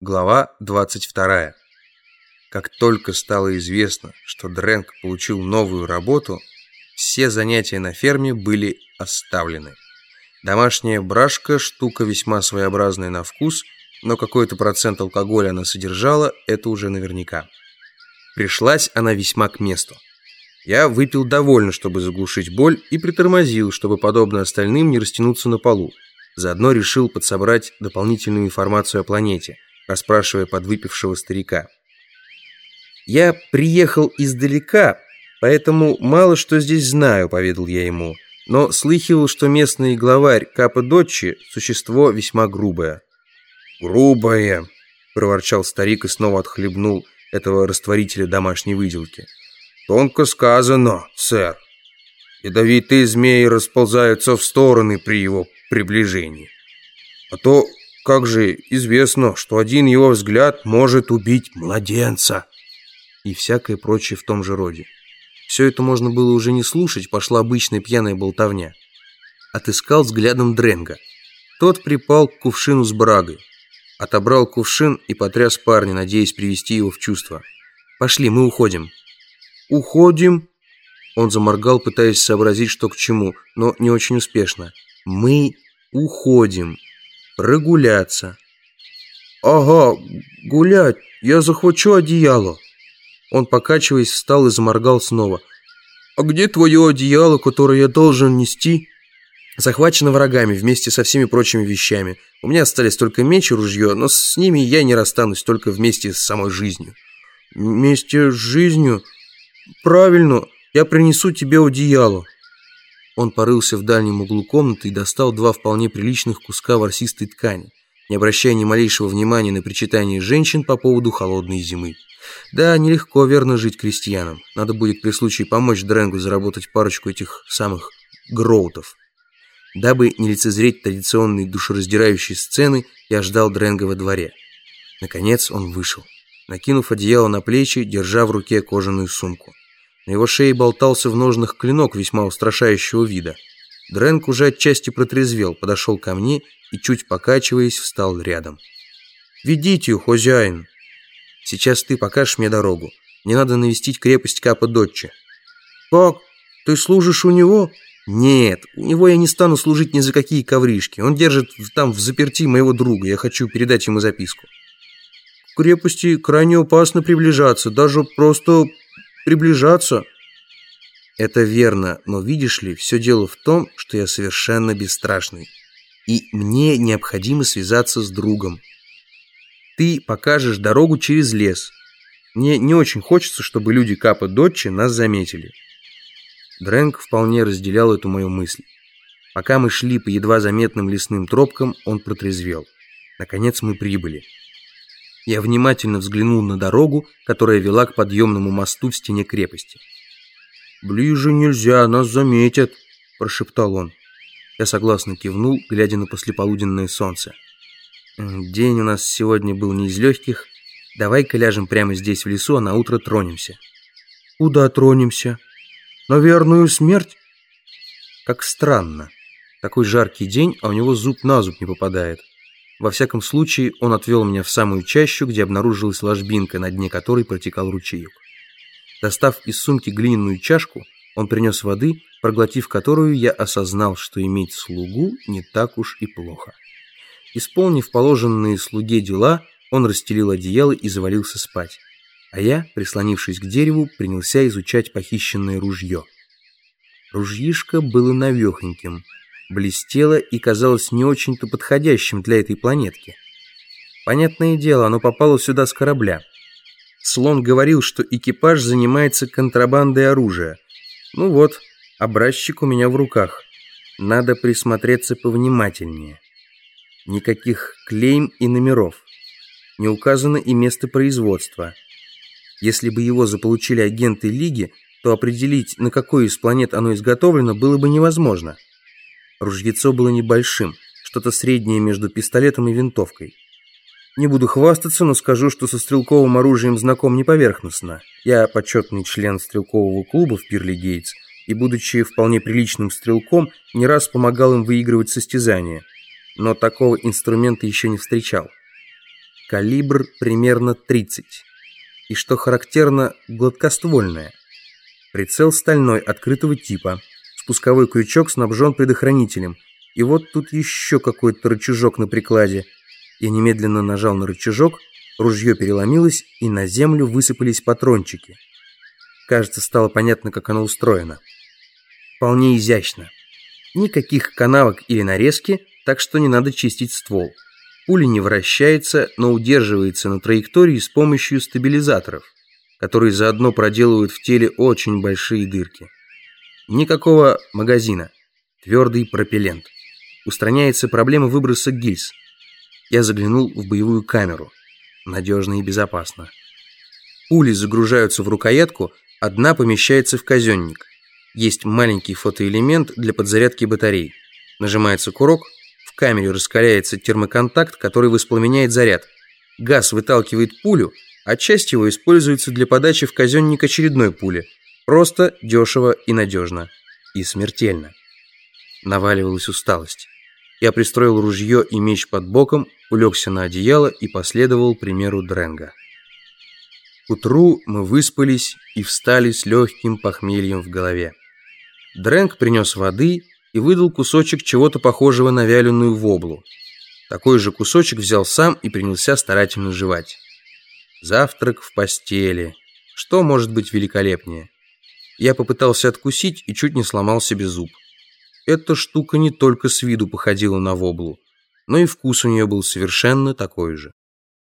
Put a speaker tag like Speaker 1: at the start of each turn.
Speaker 1: Глава 22. Как только стало известно, что Дрэнк получил новую работу, все занятия на ферме были оставлены. Домашняя брашка – штука весьма своеобразная на вкус, но какой-то процент алкоголя она содержала, это уже наверняка. Пришлась она весьма к месту. Я выпил довольно, чтобы заглушить боль, и притормозил, чтобы, подобно остальным, не растянуться на полу. Заодно решил подсобрать дополнительную информацию о планете, расспрашивая подвыпившего старика. «Я приехал издалека, поэтому мало что здесь знаю», — поведал я ему. «Но слыхивал, что местный главарь Капа-Дочи — существо весьма грубое».
Speaker 2: «Грубое», — проворчал старик и снова отхлебнул этого растворителя домашней выделки. «Тонко сказано, сэр. Ядовитые змеи расползаются в стороны при его приближении. А то как же известно, что один его взгляд может убить младенца.
Speaker 1: И всякое прочее в том же роде. Все это можно было уже не слушать, пошла обычная пьяная болтовня. Отыскал взглядом Дренга. Тот припал к кувшину с брагой. Отобрал кувшин и потряс парня, надеясь привести его в чувство. «Пошли, мы уходим».
Speaker 2: «Уходим?»
Speaker 1: Он заморгал, пытаясь сообразить, что к чему, но не очень успешно. Мы уходим. Прогуляться.
Speaker 2: Ага, гулять. Я захвачу одеяло.
Speaker 1: Он, покачиваясь, встал и заморгал снова.
Speaker 2: А где твое одеяло, которое я должен нести?
Speaker 1: Захвачено врагами вместе со всеми прочими вещами. У меня остались только меч и ружье, но с ними я не расстанусь только вместе с самой жизнью.
Speaker 2: Вместе с жизнью? Правильно, я принесу тебе одеяло.
Speaker 1: Он порылся в дальнем углу комнаты и достал два вполне приличных куска ворсистой ткани, не обращая ни малейшего внимания на причитание женщин по поводу холодной зимы. Да, нелегко верно жить крестьянам. Надо будет при случае помочь Дрэнгу заработать парочку этих самых гроутов. Дабы не лицезреть традиционные душераздирающие сцены, я ждал Дрэнга во дворе. Наконец он вышел, накинув одеяло на плечи, держа в руке кожаную сумку. На его шее болтался в ножнах клинок весьма устрашающего вида. Дрэнк уже отчасти протрезвел, подошел ко мне и, чуть покачиваясь, встал рядом.
Speaker 2: «Ведите, хозяин!»
Speaker 1: «Сейчас ты покажешь мне дорогу. Мне надо навестить крепость Капа-Дотча».
Speaker 2: «Как? Ты служишь у него?»
Speaker 1: «Нет, у него я не стану служить ни за какие ковришки. Он держит там в заперти моего друга. Я хочу передать ему записку».
Speaker 2: К крепости крайне опасно приближаться, даже просто приближаться.
Speaker 1: Это верно, но видишь ли, все дело в том, что я совершенно бесстрашный. И мне необходимо связаться с другом. Ты покажешь дорогу через лес. Мне не очень хочется, чтобы люди Капа Дотчи нас заметили. Дрэнк вполне разделял эту мою мысль. Пока мы шли по едва заметным лесным тропкам, он протрезвел. Наконец мы прибыли. Я внимательно взглянул на дорогу, которая вела к подъемному мосту в стене крепости.
Speaker 2: «Ближе нельзя, нас заметят», – прошептал он.
Speaker 1: Я согласно кивнул, глядя на послеполуденное солнце. «День у нас сегодня был не из легких. Давай-ка ляжем прямо здесь в лесу, а на утро тронемся».
Speaker 2: «Куда тронемся? На верную смерть?»
Speaker 1: «Как странно. Такой жаркий день, а у него зуб на зуб не попадает. Во всяком случае, он отвел меня в самую чащу, где обнаружилась ложбинка, на дне которой протекал ручеек. Достав из сумки глиняную чашку, он принес воды, проглотив которую, я осознал, что иметь слугу не так уж и плохо. Исполнив положенные слуге дела, он расстелил одеяло и завалился спать. А я, прислонившись к дереву, принялся изучать похищенное ружье. Ружьишко было навехоньким – блестело и казалось не очень-то подходящим для этой планетки. Понятное дело, оно попало сюда с корабля. Слон говорил, что экипаж занимается контрабандой оружия. Ну вот, образчик у меня в руках. Надо присмотреться повнимательнее. Никаких клейм и номеров. Не указано и место производства. Если бы его заполучили агенты Лиги, то определить, на какой из планет оно изготовлено, было бы невозможно. Ружьецо было небольшим, что-то среднее между пистолетом и винтовкой. Не буду хвастаться, но скажу, что со стрелковым оружием знаком не поверхностно. Я почетный член стрелкового клуба в Пирли Гейтс, и, будучи вполне приличным стрелком, не раз помогал им выигрывать состязания. Но такого инструмента еще не встречал. калибр примерно 30. И что характерно, гладкоствольная. Прицел стальной, открытого типа. Спусковой крючок снабжен предохранителем. И вот тут еще какой-то рычажок на прикладе. Я немедленно нажал на рычажок, ружье переломилось, и на землю высыпались патрончики. Кажется, стало понятно, как оно устроено. Вполне изящно. Никаких канавок или нарезки, так что не надо чистить ствол. Пуля не вращается, но удерживается на траектории с помощью стабилизаторов, которые заодно проделывают в теле очень большие дырки. Никакого магазина. Твердый пропеллент. Устраняется проблема выброса гильз. Я заглянул в боевую камеру. Надежно и безопасно. Пули загружаются в рукоятку, одна помещается в казенник. Есть маленький фотоэлемент для подзарядки батарей. Нажимается курок, в камере раскаляется термоконтакт, который воспламеняет заряд. Газ выталкивает пулю, а часть его используется для подачи в казенник очередной пули. Просто, дешево и надежно. И смертельно. Наваливалась усталость. Я пристроил ружье и меч под боком, улегся на одеяло и последовал примеру Дренга. К утру мы выспались и встали с легким похмельем в голове. Дрэнк принес воды и выдал кусочек чего-то похожего на вяленую воблу. Такой же кусочек взял сам и принялся старательно жевать. Завтрак в постели. Что может быть великолепнее? Я попытался откусить и чуть не сломал себе зуб. Эта штука не только с виду походила на воблу, но и вкус у нее был совершенно такой же.